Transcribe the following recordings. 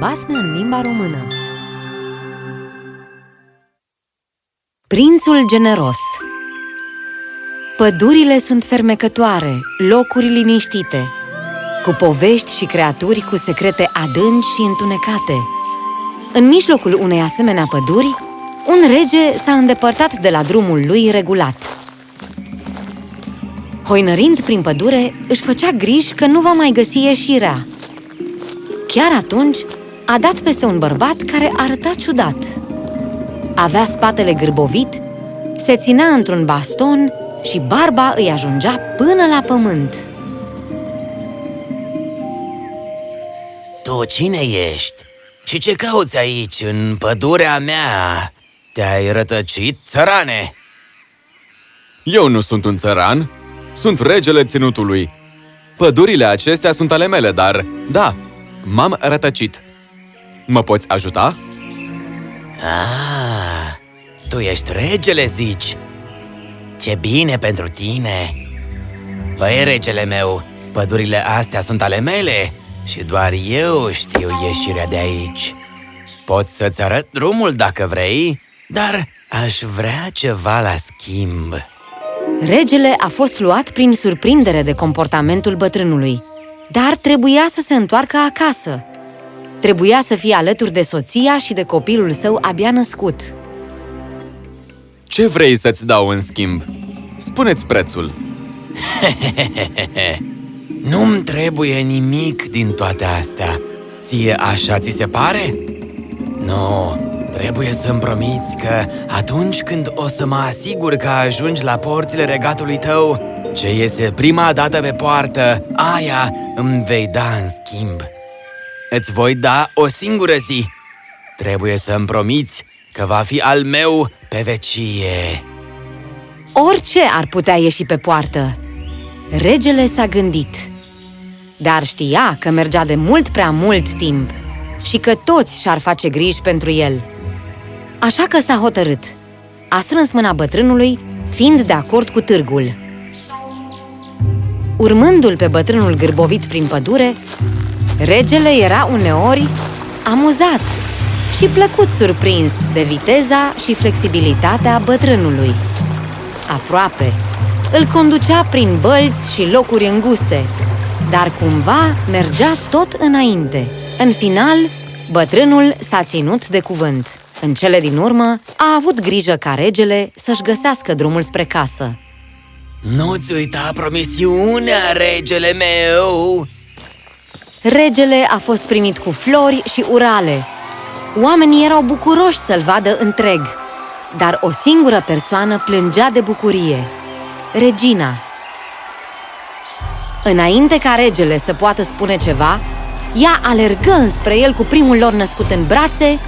basme în limba română Prințul generos Pădurile sunt fermecătoare, locuri liniștite, cu povești și creaturi cu secrete adânci și întunecate. În mijlocul unei asemenea păduri, un rege s-a îndepărtat de la drumul lui regulat. Hoinărind prin pădure, își făcea griji că nu va mai găsi ieșirea. Chiar atunci, a dat peste un bărbat care arăta ciudat. Avea spatele gârbovit, se ținea într-un baston și barba îi ajungea până la pământ. Tu cine ești? Și ce cauți aici, în pădurea mea? Te-ai rătăcit, țărane? Eu nu sunt un țăran, sunt regele ținutului. Pădurile acestea sunt ale mele, dar, da, m-am rătăcit. Mă poți ajuta? Ah, tu ești regele, zici? Ce bine pentru tine! Păi, regele meu, pădurile astea sunt ale mele și doar eu știu ieșirea de aici. Pot să-ți arăt drumul dacă vrei, dar aș vrea ceva la schimb. Regele a fost luat prin surprindere de comportamentul bătrânului, dar trebuia să se întoarcă acasă. Trebuia să fie alături de soția și de copilul său abia născut. Ce vrei să-ți dau în schimb? Spuneți prețul! Nu-mi trebuie nimic din toate astea. Ție așa ți se pare? Nu, trebuie să-mi promiți că atunci când o să mă asigur că ajungi la porțile regatului tău, ce iese prima dată pe poartă, aia îmi vei da în schimb. Îți voi da o singură zi. Trebuie să-mi promiți că va fi al meu pe vecie. Orice ar putea ieși pe poartă. Regele s-a gândit, dar știa că mergea de mult prea mult timp și că toți și-ar face griji pentru el. Așa că s-a hotărât. A strâns mâna bătrânului, fiind de acord cu târgul. Urmându-l pe bătrânul gârbovit prin pădure, regele era uneori amuzat și plăcut surprins de viteza și flexibilitatea bătrânului. Aproape, îl conducea prin bălți și locuri înguste, dar cumva mergea tot înainte. În final, bătrânul s-a ținut de cuvânt. În cele din urmă, a avut grijă ca regele să-și găsească drumul spre casă. Nu-ți uita promisiunea, regele meu! Regele a fost primit cu flori și urale. Oamenii erau bucuroși să-l vadă întreg, dar o singură persoană plângea de bucurie, regina. Înainte ca regele să poată spune ceva, ea alergă înspre el cu primul lor născut în brațe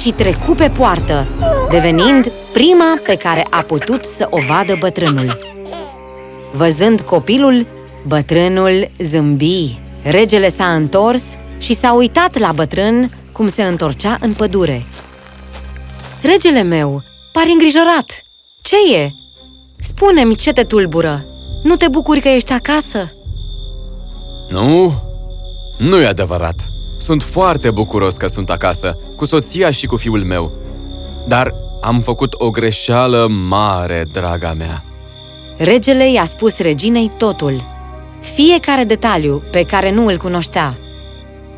și trecu pe poartă, devenind prima pe care a putut să o vadă bătrânul. Văzând copilul, bătrânul zâmbi. Regele s-a întors și s-a uitat la bătrân cum se întorcea în pădure. Regele meu, pari îngrijorat. Ce e? Spune-mi ce te tulbură. Nu te bucuri că ești acasă? Nu, nu e adevărat. Sunt foarte bucuros că sunt acasă, cu soția și cu fiul meu. Dar am făcut o greșeală mare, draga mea. Regele i-a spus reginei totul, fiecare detaliu pe care nu îl cunoștea.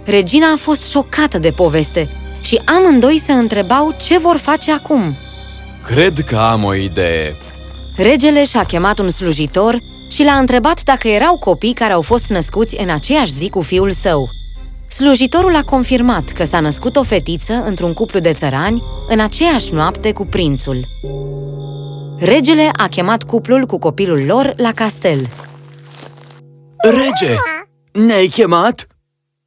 Regina a fost șocată de poveste și amândoi se întrebau ce vor face acum. Cred că am o idee. Regele și-a chemat un slujitor și l-a întrebat dacă erau copii care au fost născuți în aceeași zi cu fiul său. Slujitorul a confirmat că s-a născut o fetiță într-un cuplu de țărani în aceeași noapte cu prințul. Regele a chemat cuplul cu copilul lor la castel. Rege, ne-ai chemat?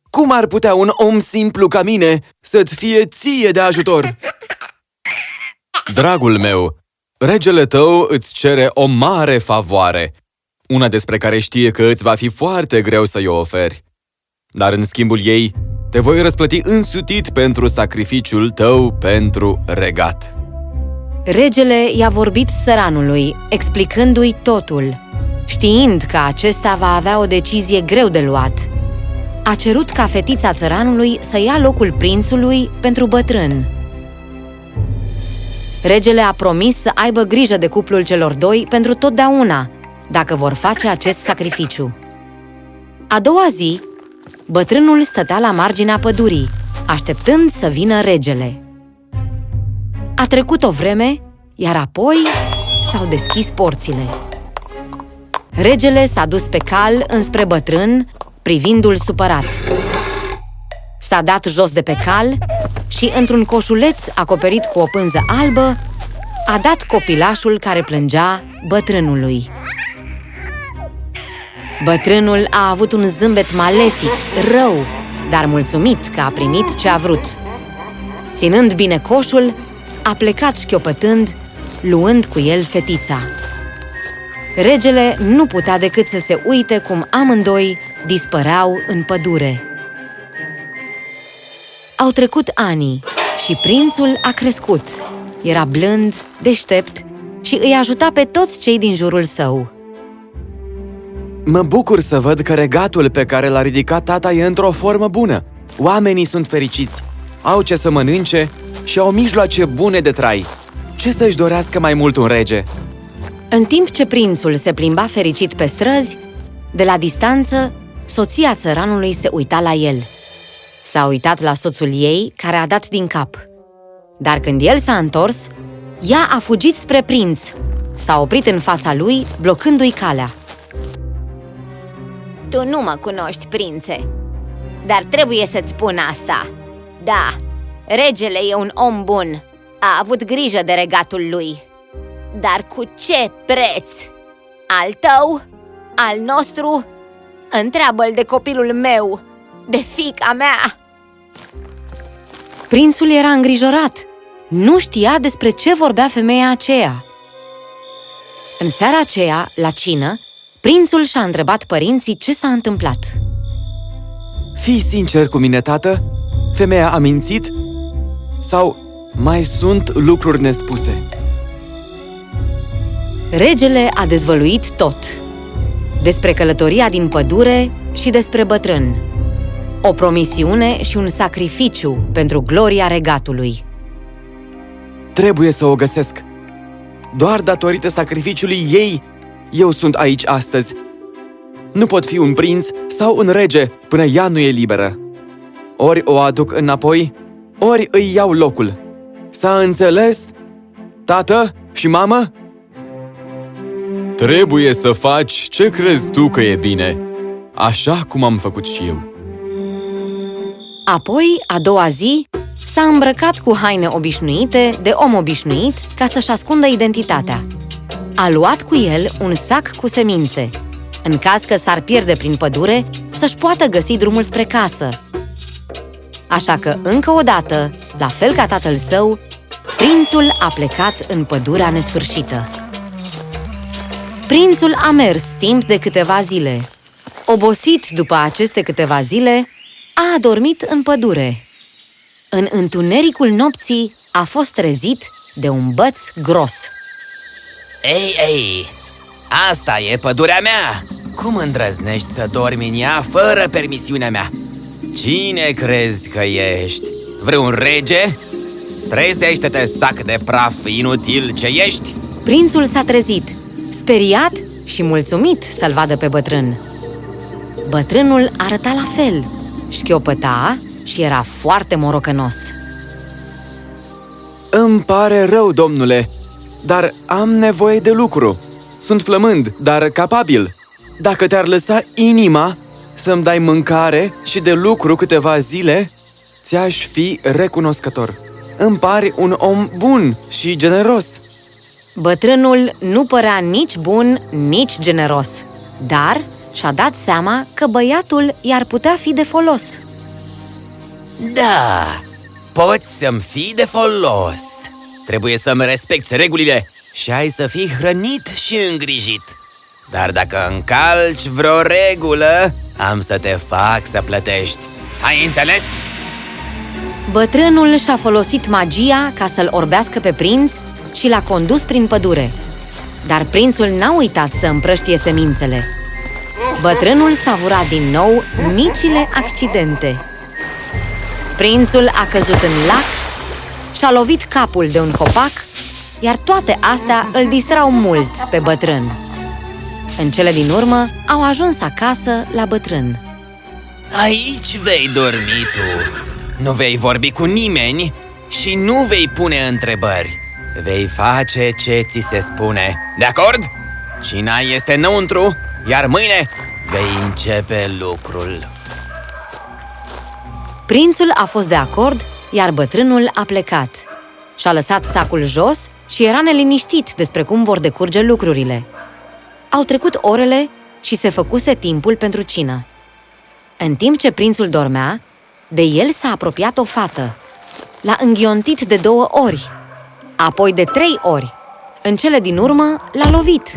Cum ar putea un om simplu ca mine să-ți fie ție de ajutor? Dragul meu, regele tău îți cere o mare favoare, una despre care știe că îți va fi foarte greu să-i o oferi. Dar în schimbul ei, te voi răsplăti însutit pentru sacrificiul tău pentru regat. Regele i-a vorbit țăranului, explicându-i totul, știind că acesta va avea o decizie greu de luat. a cerut ca fetița țăranului să ia locul prințului pentru bătrân. Regele a promis să aibă grijă de cuplul celor doi pentru totdeauna, dacă vor face acest sacrificiu. A doua zi, bătrânul stătea la marginea pădurii, așteptând să vină regele. A trecut o vreme, iar apoi s-au deschis porțile. Regele s-a dus pe cal înspre bătrân, privindu-l supărat. S-a dat jos de pe cal și, într-un coșuleț acoperit cu o pânză albă, a dat copilașul care plângea bătrânului. Bătrânul a avut un zâmbet malefic, rău, dar mulțumit că a primit ce a vrut. Ținând bine coșul, a plecat șchiopătând, luând cu el fetița. Regele nu putea decât să se uite cum amândoi dispăreau în pădure. Au trecut ani și prințul a crescut. Era blând, deștept și îi ajuta pe toți cei din jurul său. Mă bucur să văd că regatul pe care l-a ridicat tata e într-o formă bună. Oamenii sunt fericiți, au ce să mănânce și au mijloace bune de trai. Ce să-și dorească mai mult un rege? În timp ce prințul se plimba fericit pe străzi, de la distanță, soția țăranului se uita la el. S-a uitat la soțul ei, care a dat din cap. Dar când el s-a întors, ea a fugit spre prinț. S-a oprit în fața lui, blocându-i calea. Tu nu mă cunoști, prințe, dar trebuie să-ți spun asta. Da, regele e un om bun. A avut grijă de regatul lui. Dar cu ce preț? Al tău? Al nostru? Întreabă-l de copilul meu, de fica mea! Prințul era îngrijorat. Nu știa despre ce vorbea femeia aceea. În seara aceea, la cină, prințul și-a întrebat părinții ce s-a întâmplat. Fii sincer cu mine, tată? Femeia a mințit? Sau mai sunt lucruri nespuse? Regele a dezvăluit tot. Despre călătoria din pădure și despre bătrân. O promisiune și un sacrificiu pentru gloria regatului. Trebuie să o găsesc. Doar datorită sacrificiului ei, eu sunt aici astăzi. Nu pot fi un prinț sau un rege până ea nu e liberă. Ori o aduc înapoi, ori îi iau locul. S-a înțeles? Tată și mamă? Trebuie să faci ce crezi tu că e bine, așa cum am făcut și eu. Apoi, a doua zi, s-a îmbrăcat cu haine obișnuite, de om obișnuit, ca să-și ascundă identitatea. A luat cu el un sac cu semințe, în caz că s-ar pierde prin pădure, să-și poată găsi drumul spre casă. Așa că, încă o dată, la fel ca tatăl său, prințul a plecat în pădurea nesfârșită. Prințul a mers timp de câteva zile. Obosit după aceste câteva zile, a adormit în pădure. În întunericul nopții a fost trezit de un băț gros. Ei, ei, asta e pădurea mea! Cum îndrăznești să dormi în ea fără permisiunea mea? Cine crezi că ești? Vreun rege? Trezește-te, sac de praf inutil ce ești! Prințul s-a trezit, speriat și mulțumit să-l vadă pe bătrân. Bătrânul arăta la fel, șchiopăta și era foarte morocănos. Îmi pare rău, domnule, dar am nevoie de lucru. Sunt flămând, dar capabil. Dacă te-ar lăsa inima să-mi dai mâncare și de lucru câteva zile, ți-aș fi recunoscător. Îmi pari un om bun și generos. Bătrânul nu părea nici bun, nici generos, dar și-a dat seama că băiatul i-ar putea fi de folos. Da, poți să-mi fii de folos. Trebuie să-mi respecti regulile și ai să fii hrănit și îngrijit. Dar dacă încalci vreo regulă, am să te fac să plătești. Ai înțeles? Bătrânul și-a folosit magia ca să-l orbească pe prinț și l-a condus prin pădure. Dar prințul n-a uitat să împrăștie semințele. Bătrânul savura din nou micile accidente. Prințul a căzut în lac și-a lovit capul de un copac, iar toate astea îl distrau mult pe bătrân. În cele din urmă, au ajuns acasă la bătrân. Aici vei dormi tu. Nu vei vorbi cu nimeni și nu vei pune întrebări. Vei face ce ți se spune. De acord? Cina este înăuntru, iar mâine vei începe lucrul. Prințul a fost de acord, iar bătrânul a plecat. Și-a lăsat sacul jos și era neliniștit despre cum vor decurge lucrurile. Au trecut orele și se făcuse timpul pentru cină. În timp ce prințul dormea, de el s-a apropiat o fată. L-a înghiontit de două ori, apoi de trei ori. În cele din urmă, l-a lovit.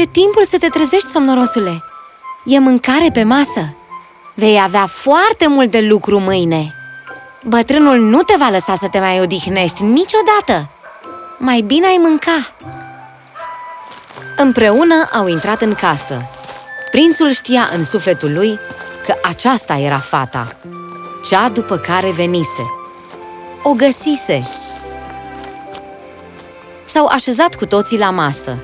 E timpul să te trezești, somnorosule! E mâncare pe masă! Vei avea foarte mult de lucru mâine! Bătrânul nu te va lăsa să te mai odihnești niciodată! Mai bine ai mânca! Împreună au intrat în casă. Prințul știa în sufletul lui că aceasta era fata, cea după care venise. O găsise. S-au așezat cu toții la masă.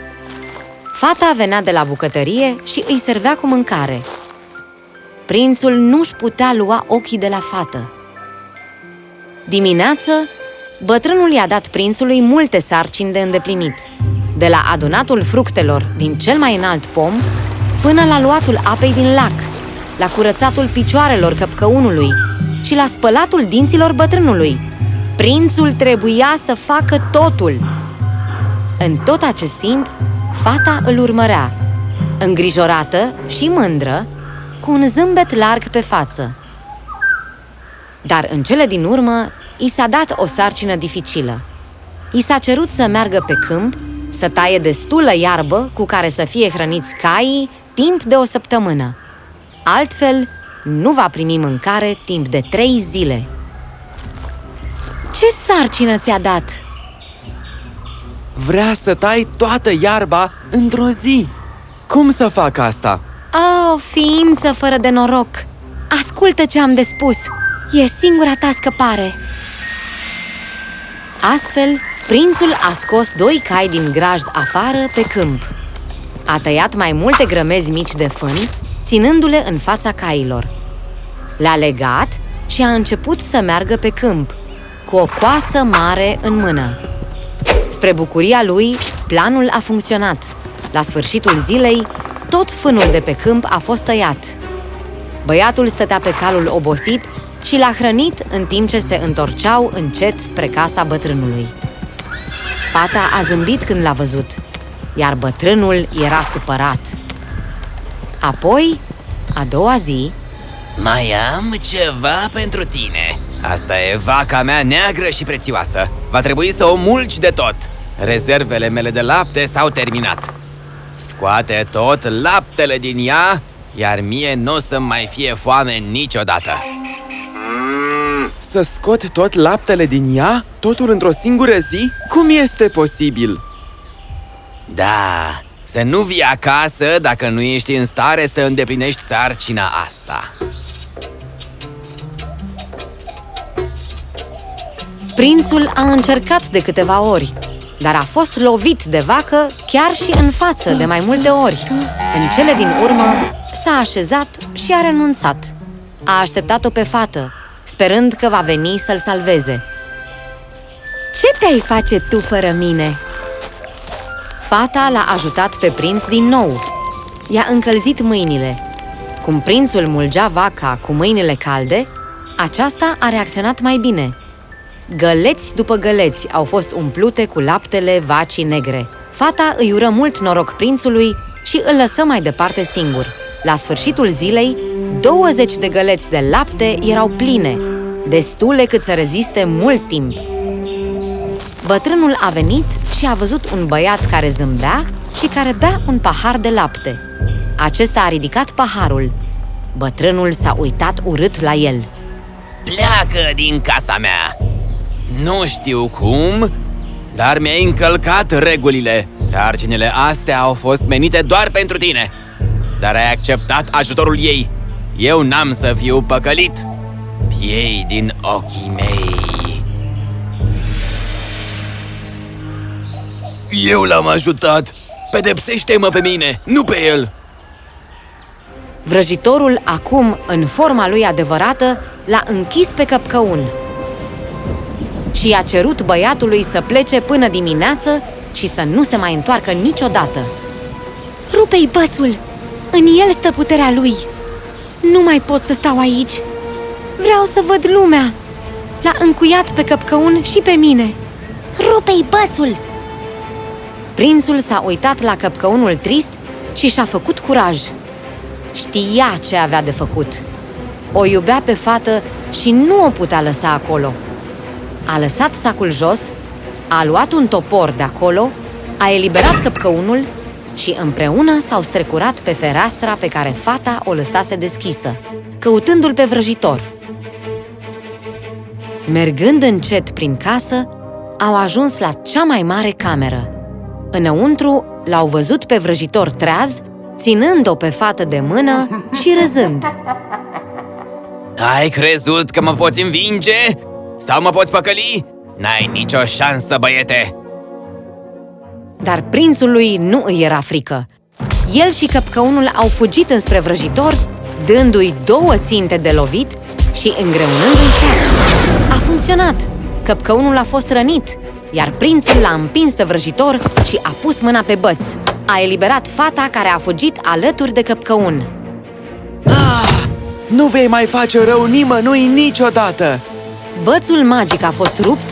Fata venea de la bucătărie și îi servea cu mâncare. Prințul nu-și putea lua ochii de la fată. Dimineață, bătrânul i-a dat prințului multe sarcini de îndeplinit, de la adunatul fructelor din cel mai înalt pom până la luatul apei din lac, la curățatul picioarelor căpcăunului și la spălatul dinților bătrânului. Prințul trebuia să facă totul. În tot acest timp, fata îl urmărea, îngrijorată și mândră, cu un zâmbet larg pe față. Dar în cele din urmă, i s-a dat o sarcină dificilă. I s-a cerut să meargă pe câmp, să taie destulă iarbă cu care să fie hrăniți caii timp de o săptămână. Altfel, nu va primi mâncare timp de trei zile. Ce sarcină ți-a dat? Vrea să tai toată iarba într-o zi. Cum să fac asta? Oh, ființă fără de noroc! Ascultă ce am de spus! E singura ta scăpare! Astfel, prințul a scos doi cai din grajd afară pe câmp. A tăiat mai multe grămezi mici de fân, ținându-le în fața cailor. Le-a legat și a început să meargă pe câmp, cu o coasă mare în mână. Spre bucuria lui, planul a funcționat. La sfârșitul zilei, tot fânul de pe câmp a fost tăiat. Băiatul stătea pe calul obosit și l-a hrănit în timp ce se întorceau încet spre casa bătrânului. Fata a zâmbit când l-a văzut, iar bătrânul era supărat. Apoi, a doua zi, Mai am ceva pentru tine. Asta e vaca mea neagră și prețioasă. Va trebui să o mulci de tot. Rezervele mele de lapte s-au terminat. Scoate tot laptele din ea, iar mie nu o să mai fie foame niciodată. Să scot tot laptele din ea? Totul într-o singură zi? Cum este posibil? Da, să nu vii acasă dacă nu ești în stare să îndeplinești sarcina asta. Prințul a încercat de câteva ori, dar a fost lovit de vacă chiar și în față de mai multe ori. În cele din urmă, s-a așezat și a renunțat. A așteptat-o pe fată, sperând că va veni să-l salveze. Ce te-ai face tu fără mine?" Fata l-a ajutat pe prinț din nou. I-a încălzit mâinile. Cum prințul mulgea vaca cu mâinile calde, aceasta a reacționat mai bine. Găleți după găleți au fost umplute cu laptele vacii negre. Fata îi ură mult noroc prințului și îl lăsă mai departe singur. La sfârșitul zilei, 20 de găleți de lapte erau pline, destule cât să reziste mult timp. Bătrânul a venit și a văzut un băiat care zâmbea și care bea un pahar de lapte. Acesta a ridicat paharul. Bătrânul s-a uitat urât la el. Pleacă din casa mea! Nu știu cum, dar mi-ai încălcat regulile. Sarcinile astea au fost menite doar pentru tine. dar ai acceptat ajutorul ei. Eu n-am să fiu păcălit. Piei din ochii mei. Eu l-am ajutat. Pedepsește-mă pe mine, nu pe el. Vrăjitorul, acum, în forma lui adevărată, l-a închis pe căpcăun și i-a cerut băiatului să plece până dimineață și să nu se mai întoarcă niciodată. Rupe-i bățul! În el stă puterea lui! Nu mai pot să stau aici! Vreau să văd lumea! L-a încuiat pe căpcăun și pe mine! Rupe-i bățul! Prințul s-a uitat la căpcăunul trist și și-a făcut curaj. Știa ce avea de făcut. O iubea pe fată și nu o putea lăsa acolo. A lăsat sacul jos, a luat un topor de acolo, a eliberat căpcăunul și împreună s-au strecurat pe fereastra pe care fata o lăsase deschisă, căutându-l pe vrăjitor. Mergând încet prin casă, au ajuns la cea mai mare cameră. Înăuntru l-au văzut pe vrăjitor treaz, ținând-o pe fată de mână și râzând. Ai crezut că mă poți învinge? Sau mă poți păcăli? N-ai nicio șansă, băiete! Dar prințului nu îi era frică. El și căpcăunul au fugit înspre vrăjitor, dându-i două ținte de lovit și îngreunându-i sarcina. A funcționat! Căpcăunul a fost rănit, iar prințul l-a împins pe vrăjitor și a pus mâna pe băț. A eliberat fata care a fugit alături de căpcăun. Ah, nu vei mai face rău nimănui niciodată! Bățul magic a fost rupt,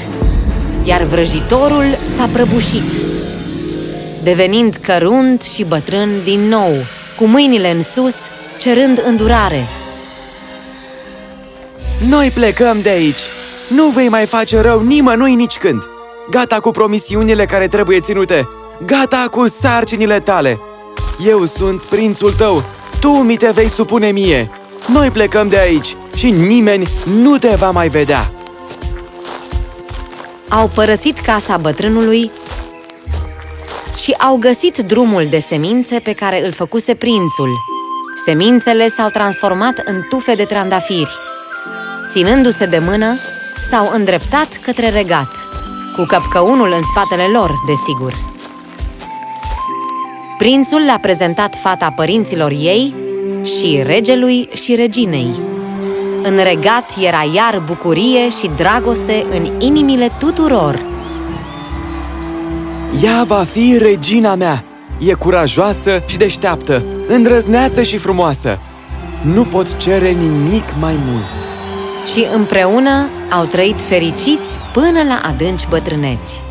iar vrăjitorul s-a prăbușit, devenind cărunt și bătrân din nou, cu mâinile în sus, cerând îndurare. Noi plecăm de aici! Nu vei mai face rău nimănui nici când! Gata cu promisiunile care trebuie ținute! Gata cu sarcinile tale! Eu sunt prințul tău! Tu mi te vei supune mie! Noi plecăm de aici și nimeni nu te va mai vedea! Au părăsit casa bătrânului și au găsit drumul de semințe pe care îl făcuse prințul. Semințele s-au transformat în tufe de trandafiri. Ținându-se de mână, s-au îndreptat către regat, cu căpcăunul în spatele lor, desigur. Prințul le-a prezentat fata părinților ei și regelui și reginei. În regat era iar bucurie și dragoste în inimile tuturor. Ea va fi regina mea! E curajoasă și deșteaptă, îndrăzneață și frumoasă. Nu pot cere nimic mai mult. Și împreună au trăit fericiți până la adânci bătrâneți.